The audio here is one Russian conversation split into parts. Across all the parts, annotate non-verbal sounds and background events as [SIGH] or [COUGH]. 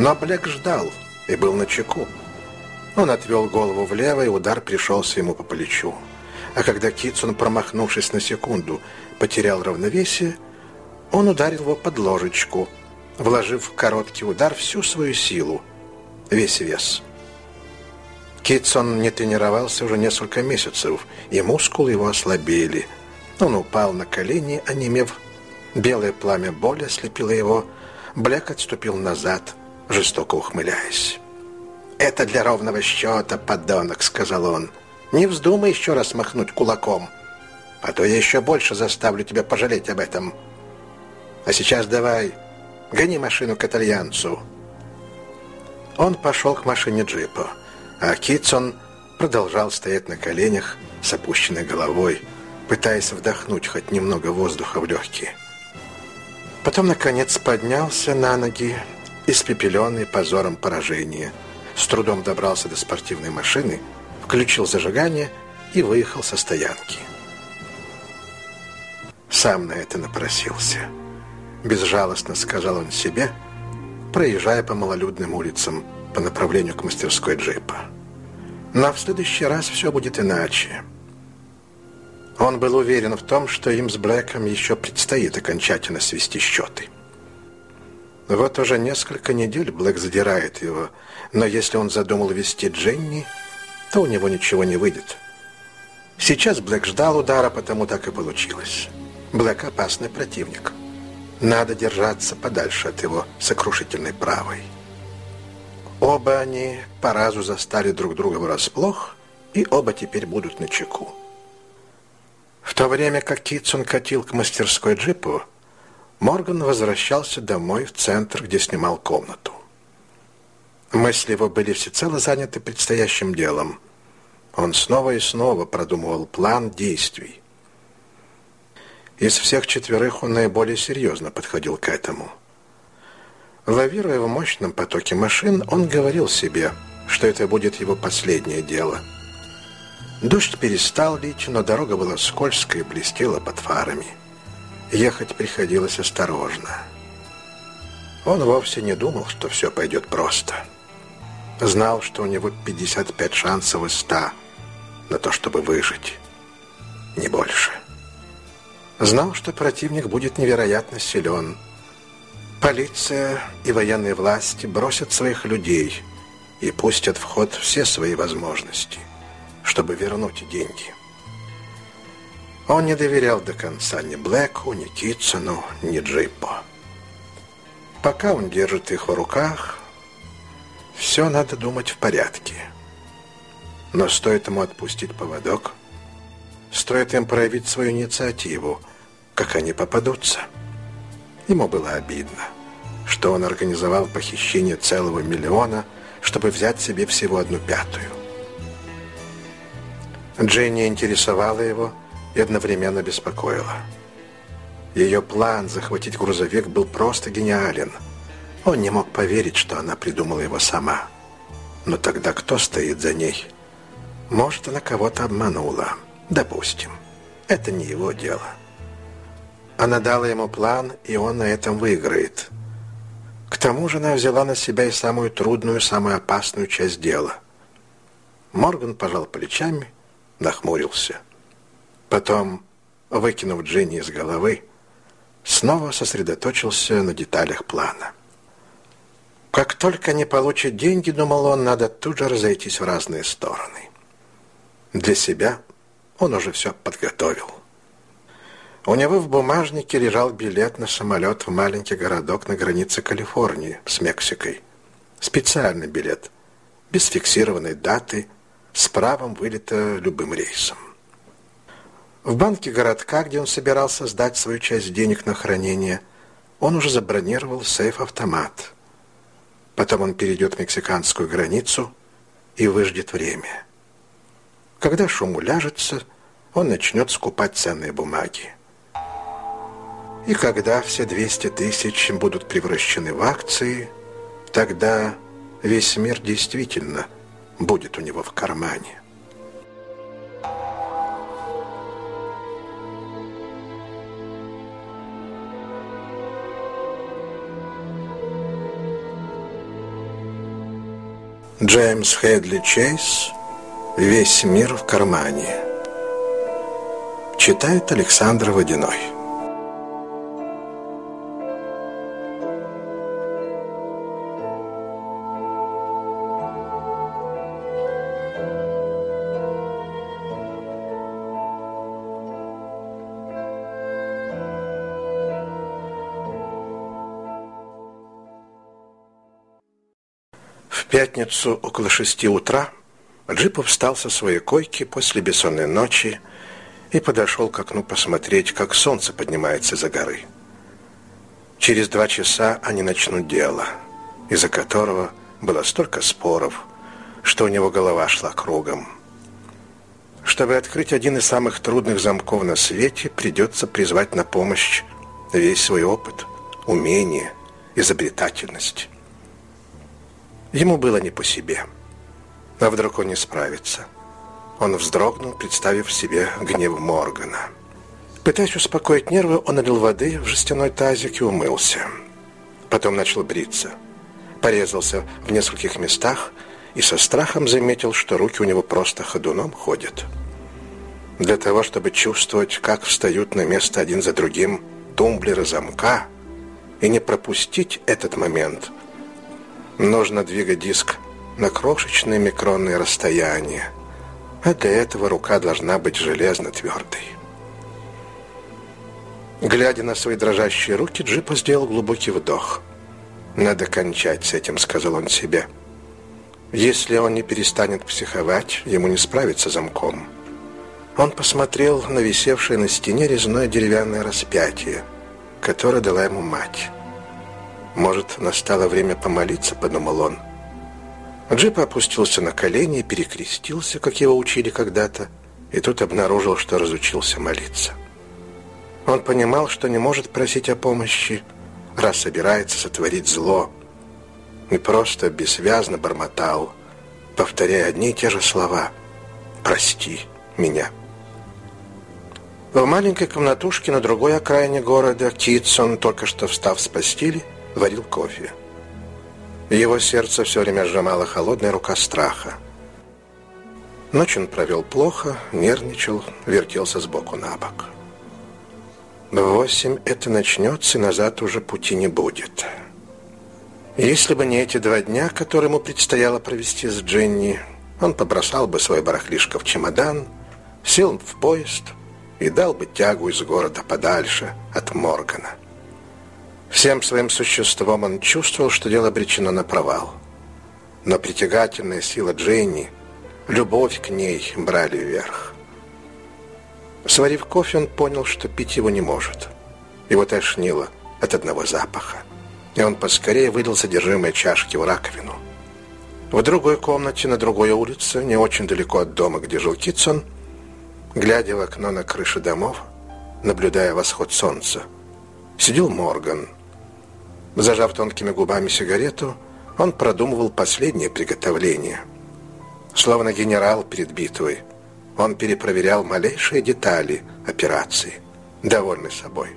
Но Блек ждал и был на чеку. Он отвел голову влево, и удар пришелся ему по плечу. А когда Китсон, промахнувшись на секунду, потерял равновесие, он ударил его под ложечку, вложив в короткий удар всю свою силу, весь вес. Китсон не тренировался уже несколько месяцев, и мускулы его ослабели. Он упал на колени, онемев. Белое пламя боли ослепило его. Блек отступил назад, жестоко ухмыляясь. «Это для ровного счета, подонок», — сказал он. «Не вздумай еще раз махнуть кулаком, а то я еще больше заставлю тебя пожалеть об этом. А сейчас давай, гони машину к итальянцу». Он пошел к машине джипа а Китсон продолжал стоять на коленях с опущенной головой, пытаясь вдохнуть хоть немного воздуха в легкие. Потом, наконец, поднялся на ноги, испепеленный позором поражения, с трудом добрался до спортивной машины, включил зажигание и выехал со стоянки. Сам на это напросился. Безжалостно сказал он себе, проезжая по малолюдным улицам по направлению к мастерской джипа. Но в следующий раз все будет иначе. Он был уверен в том, что им с Блэком еще предстоит окончательно свести счеты. Вот уже несколько недель Блэк задирает его, но если он задумал вести Дженни, то у него ничего не выйдет. Сейчас Блэк ждал удара, потому так и получилось. Блэк опасный противник. Надо держаться подальше от его сокрушительной правой. Оба они по разу застали друг друга врасплох, и оба теперь будут на чеку. В то время как Китсон катил к мастерской джипу, Морган возвращался домой в центр, где снимал комнату. Мысли его были всецело заняты предстоящим делом. Он снова и снова продумывал план действий. Из всех четверых он наиболее серьезно подходил к этому – Лавируя в мощном потоке машин, он говорил себе, что это будет его последнее дело. Дождь перестал лить, но дорога была скользкая и блестела под фарами. Ехать приходилось осторожно. Он вовсе не думал, что все пойдет просто. Знал, что у него 55 шансов из 100 на то, чтобы выжить. Не больше. Знал, что противник будет невероятно силен – Полиция и военные власти бросят своих людей и пустят в ход все свои возможности, чтобы вернуть деньги. Он не доверял до конца ни Блэку, ни Китсону, ни Джиппо. Пока он держит их в руках, все надо думать в порядке. Но стоит ему отпустить поводок, стоит им проявить свою инициативу, как они попадутся – Ему было обидно, что он организовал похищение целого миллиона, чтобы взять себе всего одну пятую. Дженни интересовала его и одновременно беспокоила. Ее план захватить грузовик был просто гениален. Он не мог поверить, что она придумала его сама. Но тогда кто стоит за ней? Может, она кого-то обманула. Допустим. Это не его дело. Она дала ему план, и он на этом выиграет. К тому же она взяла на себя и самую трудную, самую опасную часть дела. Морган пожал плечами, нахмурился. Потом, выкинув Джинни из головы, снова сосредоточился на деталях плана. Как только они получат деньги, думал он, надо тут же разойтись в разные стороны. Для себя он уже все подготовил. У него в бумажнике лежал билет на самолет в маленький городок на границе Калифорнии с Мексикой. Специальный билет, без фиксированной даты, с правом вылета любым рейсом. В банке городка, где он собирался сдать свою часть денег на хранение, он уже забронировал сейф-автомат. Потом он перейдет мексиканскую границу и выждет время. Когда шум уляжется, он начнет скупать ценные бумаги. И когда все 200 тысяч будут превращены в акции, тогда весь мир действительно будет у него в кармане. Джеймс Хедли Чейз «Весь мир в кармане». Читает Александр Водяной. Пятницу около шести утра Джипов встал со своей койки после бессонной ночи и подошел к окну посмотреть, как солнце поднимается за горы. Через два часа они начнут дело, из-за которого было столько споров, что у него голова шла кругом. Чтобы открыть один из самых трудных замков на свете, придется призвать на помощь весь свой опыт, умение, изобретательность. Ему было не по себе. А вдруг он не справится? Он вздрогнул, представив себе гнев Моргана. Пытаясь успокоить нервы, он налил воды в жестяной тазик и умылся. Потом начал бриться. Порезался в нескольких местах и со страхом заметил, что руки у него просто ходуном ходят. Для того, чтобы чувствовать, как встают на место один за другим тумблеры замка, и не пропустить этот момент – Нужно двигать диск на крошечные микронные расстояния, а для этого рука должна быть железно твердой. Глядя на свои дрожащие руки, Джипа сделал глубокий вдох. «Надо кончать с этим», — сказал он себе. «Если он не перестанет психовать, ему не справиться замком». Он посмотрел на висевшее на стене резное деревянное распятие, которое дала ему мать. «Может, настало время помолиться?» – подумал он. Джип опустился на колени и перекрестился, как его учили когда-то, и тут обнаружил, что разучился молиться. Он понимал, что не может просить о помощи, раз собирается сотворить зло, и просто бессвязно бормотал, повторяя одни и те же слова «Прости меня». В маленькой комнатушке на другой окраине города Китсон, только что встав с постели, варил кофе. Его сердце все время сжимала холодная рука страха. Ночь он провел плохо, нервничал, вертелся сбоку на бок. В восемь это начнется, и назад уже пути не будет. Если бы не эти два дня, которые ему предстояло провести с Дженни, он побросал бы свой барахлишко в чемодан, сел в поезд и дал бы тягу из города подальше от Моргана. Всем своим существом он чувствовал, что дело обречено на провал. Но притягательная сила Дженни, любовь к ней брали вверх. Сварив кофе, он понял, что пить его не может. Его тошнило от одного запаха. И он поскорее выдал содержимое чашки в раковину. В другой комнате на другой улице, не очень далеко от дома, где жил Китсон, глядя в окно на крыши домов, наблюдая восход солнца, сидел Морган – Зажав тонкими губами сигарету, он продумывал последнее приготовление. Словно генерал перед битвой, он перепроверял малейшие детали операции, довольный собой.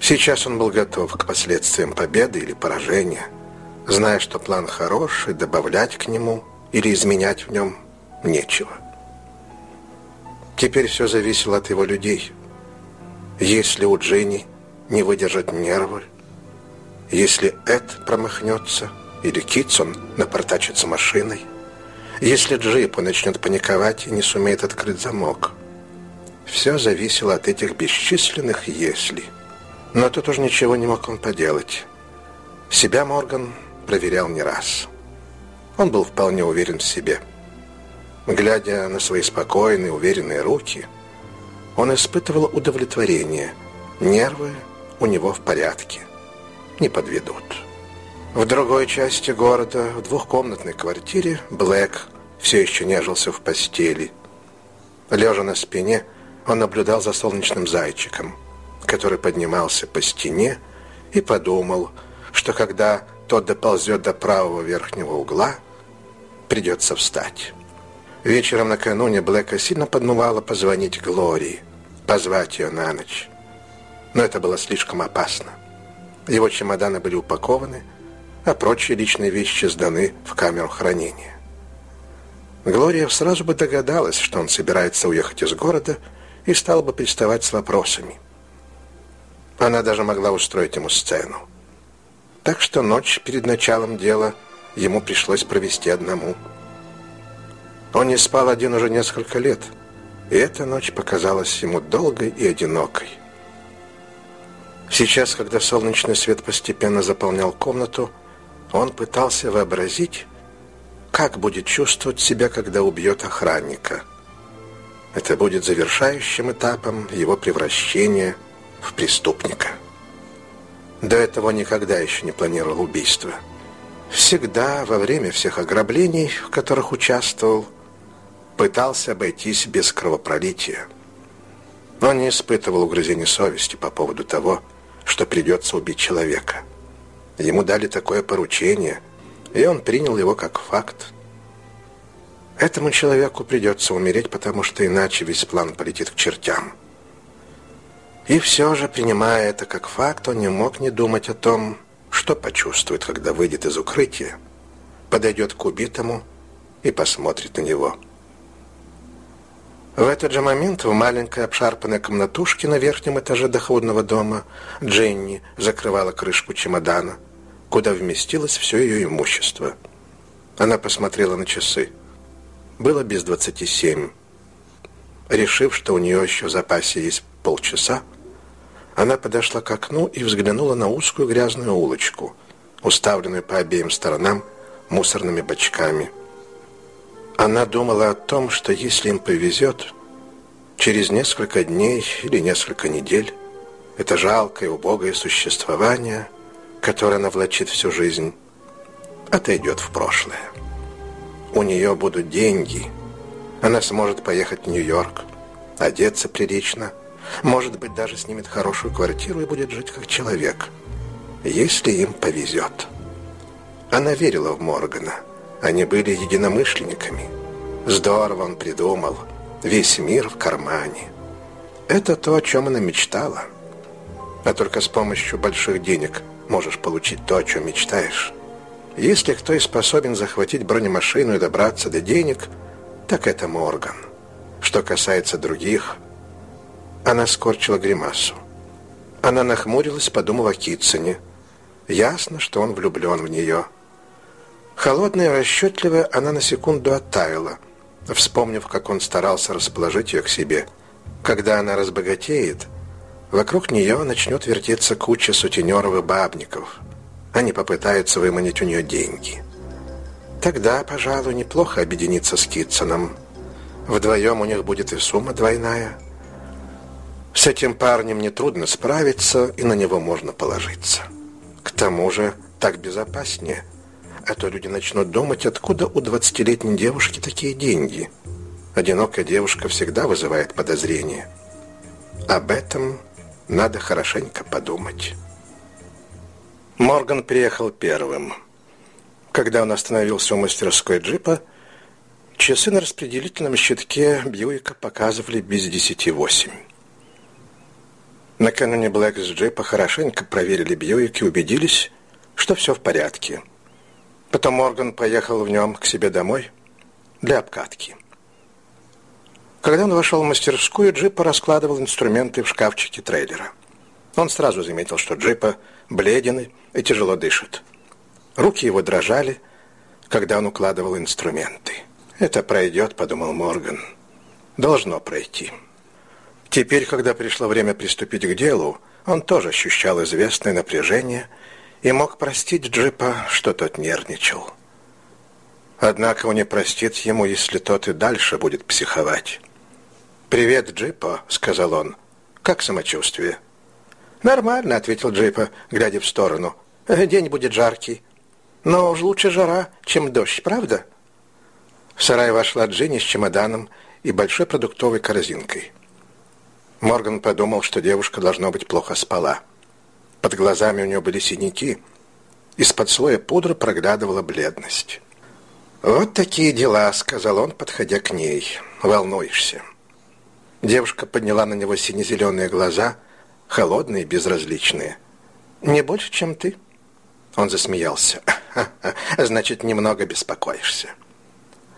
Сейчас он был готов к последствиям победы или поражения, зная, что план хороший, добавлять к нему или изменять в нем нечего. Теперь все зависело от его людей. Если у Дженни не выдержат нервы, если Эд промахнется, или Китсон напортачится машиной, если Джипа начнет паниковать и не сумеет открыть замок. Все зависело от этих бесчисленных «если». Но тут уж ничего не мог он поделать. Себя Морган проверял не раз. Он был вполне уверен в себе. Глядя на свои спокойные, уверенные руки, он испытывал удовлетворение. Нервы у него в порядке не подведут. В другой части города, в двухкомнатной квартире, Блэк все еще нежился в постели. Лежа на спине, он наблюдал за солнечным зайчиком, который поднимался по стене, и подумал, что когда тот доползет до правого верхнего угла, придется встать. Вечером накануне Блэка сильно подмывало позвонить Глории, позвать ее на ночь. Но это было слишком опасно. Его чемоданы были упакованы, а прочие личные вещи сданы в камеру хранения. Глория сразу бы догадалась, что он собирается уехать из города и стала бы приставать с вопросами. Она даже могла устроить ему сцену. Так что ночь перед началом дела ему пришлось провести одному. Он не спал один уже несколько лет, и эта ночь показалась ему долгой и одинокой. Сейчас, когда солнечный свет постепенно заполнял комнату, он пытался вообразить, как будет чувствовать себя, когда убьет охранника. Это будет завершающим этапом его превращения в преступника. До этого никогда еще не планировал убийство. Всегда во время всех ограблений, в которых участвовал, пытался обойтись без кровопролития. Но не испытывал угрызений совести по поводу того, что придется убить человека. Ему дали такое поручение, и он принял его как факт. Этому человеку придется умереть, потому что иначе весь план полетит к чертям. И все же, принимая это как факт, он не мог не думать о том, что почувствует, когда выйдет из укрытия, подойдет к убитому и посмотрит на него. В этот же момент в маленькой обшарпанной комнатушке на верхнем этаже доходного дома Дженни закрывала крышку чемодана, куда вместилось все ее имущество. Она посмотрела на часы. Было без двадцати семь. Решив, что у нее еще в запасе есть полчаса, она подошла к окну и взглянула на узкую грязную улочку, уставленную по обеим сторонам мусорными бачками – она думала о том, что если им повезет, через несколько дней или несколько недель это жалкое, убогое существование, которое она влачит всю жизнь, отойдет в прошлое. У нее будут деньги, она сможет поехать в Нью-Йорк, одеться прилично, может быть, даже снимет хорошую квартиру и будет жить как человек, если им повезет. Она верила в Моргана – они были единомышленниками. Здорово он придумал. Весь мир в кармане. Это то, о чем она мечтала. А только с помощью больших денег можешь получить то, о чем мечтаешь. Если кто и способен захватить бронемашину и добраться до денег, так это Морган. Что касается других, она скорчила гримасу. Она нахмурилась, подумала о Китсоне. Ясно, что он влюблен в нее. Холодная и расчетливая, она на секунду оттаяла, вспомнив, как он старался расположить ее к себе. Когда она разбогатеет, вокруг нее начнет вертеться куча сутенеров и бабников. Они попытаются выманить у нее деньги. Тогда, пожалуй, неплохо объединиться с Китсоном. Вдвоем у них будет и сумма двойная. С этим парнем нетрудно справиться, и на него можно положиться. К тому же так безопаснее – а то люди начнут думать, откуда у двадцатилетней девушки такие деньги. Одинокая девушка всегда вызывает подозрения. Об этом надо хорошенько подумать. Морган приехал первым. Когда он остановился у мастерской джипа, часы на распределительном щитке Бьюика показывали без десяти восемь. Накануне Блэк с джипа хорошенько проверили Бьюик и убедились, что все в порядке – Потом Морган поехал в нем к себе домой для обкатки. Когда он вошел в мастерскую, Джипа раскладывал инструменты в шкафчике трейлера. Он сразу заметил, что Джипа бледен и тяжело дышит. Руки его дрожали, когда он укладывал инструменты. «Это пройдет», — подумал Морган. «Должно пройти». Теперь, когда пришло время приступить к делу, он тоже ощущал известное напряжение и мог простить Джипа, что тот нервничал. Однако он не простит ему, если тот и дальше будет психовать. «Привет, Джипа», — сказал он. «Как самочувствие?» «Нормально», — ответил Джипа, глядя в сторону. «День будет жаркий. Но уж лучше жара, чем дождь, правда?» В сарай вошла Джинни с чемоданом и большой продуктовой корзинкой. Морган подумал, что девушка, должно быть, плохо спала. Под глазами у нее были синяки. Из-под слоя пудры проглядывала бледность. «Вот такие дела», — сказал он, подходя к ней. «Волнуешься». Девушка подняла на него сине-зеленые глаза, холодные безразличные. «Не больше, чем ты». Он засмеялся. «Значит, немного беспокоишься».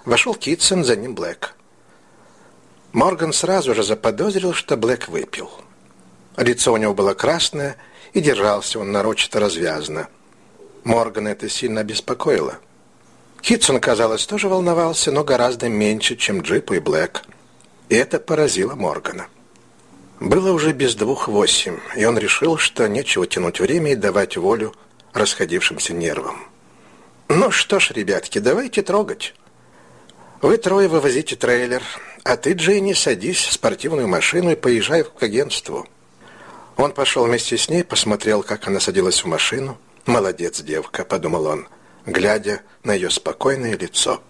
Вошел Китсон, за ним Блэк. Морган сразу же заподозрил, что Блэк выпил. Лицо у него было красное, и держался он нарочито развязно. Морган это сильно беспокоило. Китсон, казалось, тоже волновался, но гораздо меньше, чем Джип и Блэк. И это поразило Моргана. Было уже без двух восемь, и он решил, что нечего тянуть время и давать волю расходившимся нервам. «Ну что ж, ребятки, давайте трогать. Вы трое вывозите трейлер, а ты, Джейни, садись в спортивную машину и поезжай к агентству». Он пошел вместе с ней, посмотрел, как она садилась в машину. «Молодец, девка», — подумал он, глядя на ее спокойное лицо.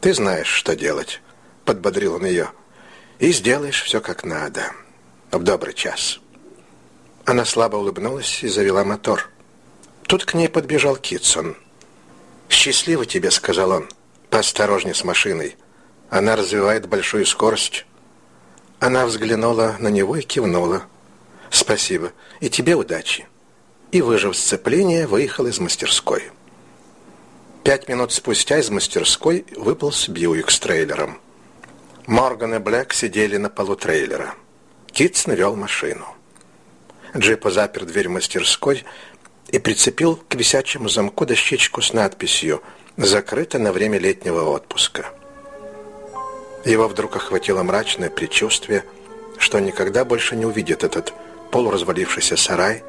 «Ты знаешь, что делать», — подбодрил он ее, — «и сделаешь все как надо. В добрый час». Она слабо улыбнулась и завела мотор. Тут к ней подбежал Китсон. «Счастливо тебе», — сказал он. «Поосторожней с машиной. Она развивает большую скорость». Она взглянула на него и кивнула. «Спасибо. И тебе удачи». И, выжив сцепление, выехал из мастерской. Пять минут спустя из мастерской выполз Бьюик с трейлером. Морган и Блэк сидели на полу трейлера. Китсон вел машину. Джипа запер дверь мастерской, и прицепил к висячему замку дощечку с надписью «Закрыто на время летнего отпуска». Его вдруг охватило мрачное предчувствие, что никогда больше не увидит этот полуразвалившийся сарай,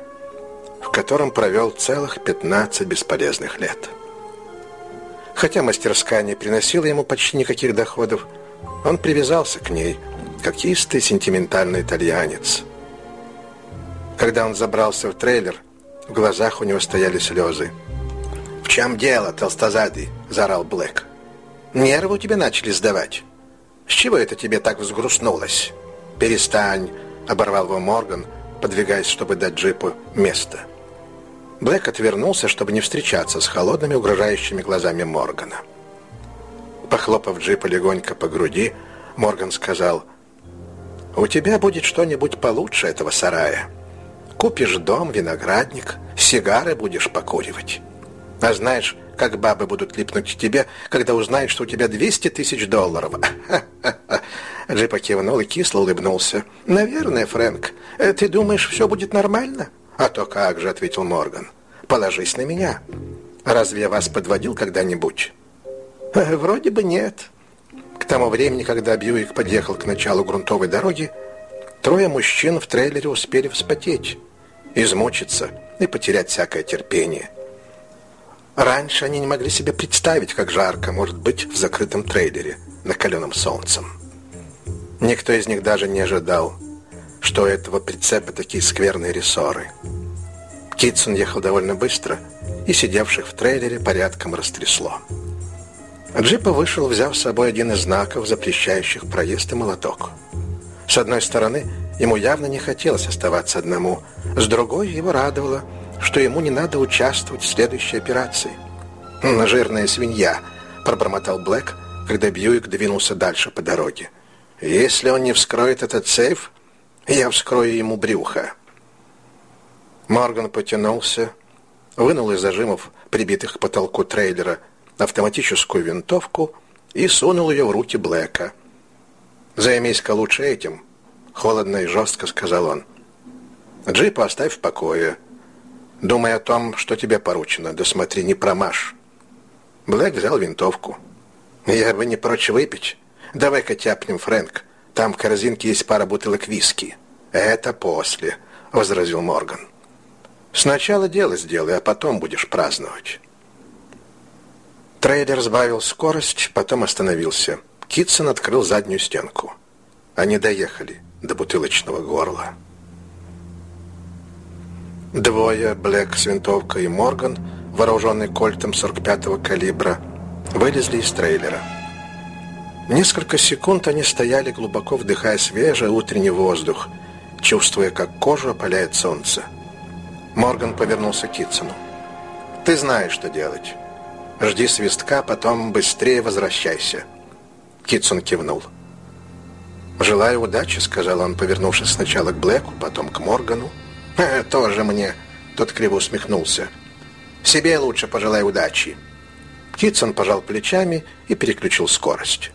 в котором провел целых 15 бесполезных лет. Хотя мастерская не приносила ему почти никаких доходов, он привязался к ней, как истый сентиментальный итальянец. Когда он забрался в трейлер, в глазах у него стояли слезы. «В чем дело, толстозадый?» – заорал Блэк. «Нервы у тебя начали сдавать. С чего это тебе так взгрустнулось?» «Перестань!» – оборвал его Морган, подвигаясь, чтобы дать джипу место. Блэк отвернулся, чтобы не встречаться с холодными, угрожающими глазами Моргана. Похлопав джипа легонько по груди, Морган сказал, «У тебя будет что-нибудь получше этого сарая». Купишь дом, виноградник, сигары будешь покуривать. А знаешь, как бабы будут липнуть к тебе, когда узнают, что у тебя 200 тысяч долларов. [LAUGHS] Джипа кивнул и кисло улыбнулся. «Наверное, Фрэнк. Ты думаешь, все будет нормально?» «А то как же», — ответил Морган. «Положись на меня. Разве я вас подводил когда-нибудь?» «Э, «Вроде бы нет». К тому времени, когда Бьюик подъехал к началу грунтовой дороги, трое мужчин в трейлере успели вспотеть измучиться и потерять всякое терпение. Раньше они не могли себе представить, как жарко может быть в закрытом трейлере, накаленном солнцем. Никто из них даже не ожидал, что у этого прицепа такие скверные рессоры. Китсон ехал довольно быстро, и сидевших в трейлере порядком растрясло. Джипа вышел, взяв с собой один из знаков, запрещающих проезд и молоток. С одной стороны, ему явно не хотелось оставаться одному. С другой, его радовало, что ему не надо участвовать в следующей операции. «Жирная свинья», — пробормотал Блэк, когда Бьюик двинулся дальше по дороге. «Если он не вскроет этот сейф, я вскрою ему брюхо». Морган потянулся, вынул из зажимов, прибитых к потолку трейлера, автоматическую винтовку и сунул ее в руки Блэка. «Займись-ка лучше этим», — холодно и жестко сказал он. «Джип оставь в покое. Думай о том, что тебе поручено, да смотри, не промажь». Блэк взял винтовку. «Я бы не прочь выпить. Давай-ка тяпнем, Фрэнк. Там в корзинке есть пара бутылок виски». «Это после», — возразил Морган. «Сначала дело сделай, а потом будешь праздновать». Трейдер сбавил скорость, потом остановился. Китсон открыл заднюю стенку. Они доехали до бутылочного горла. Двое, Блэк с винтовкой и Морган, вооруженный кольтом 45-го калибра, вылезли из трейлера. Несколько секунд они стояли, глубоко вдыхая свежий утренний воздух, чувствуя, как кожу опаляет солнце. Морган повернулся к Китсону. «Ты знаешь, что делать. Жди свистка, потом быстрее возвращайся». Китсон кивнул. «Желаю удачи», — сказал он, повернувшись сначала к Блэку, потом к Моргану. «Э, «Тоже мне», — тот криво усмехнулся. Себе лучше пожелай удачи». Китсон пожал плечами и переключил скорость.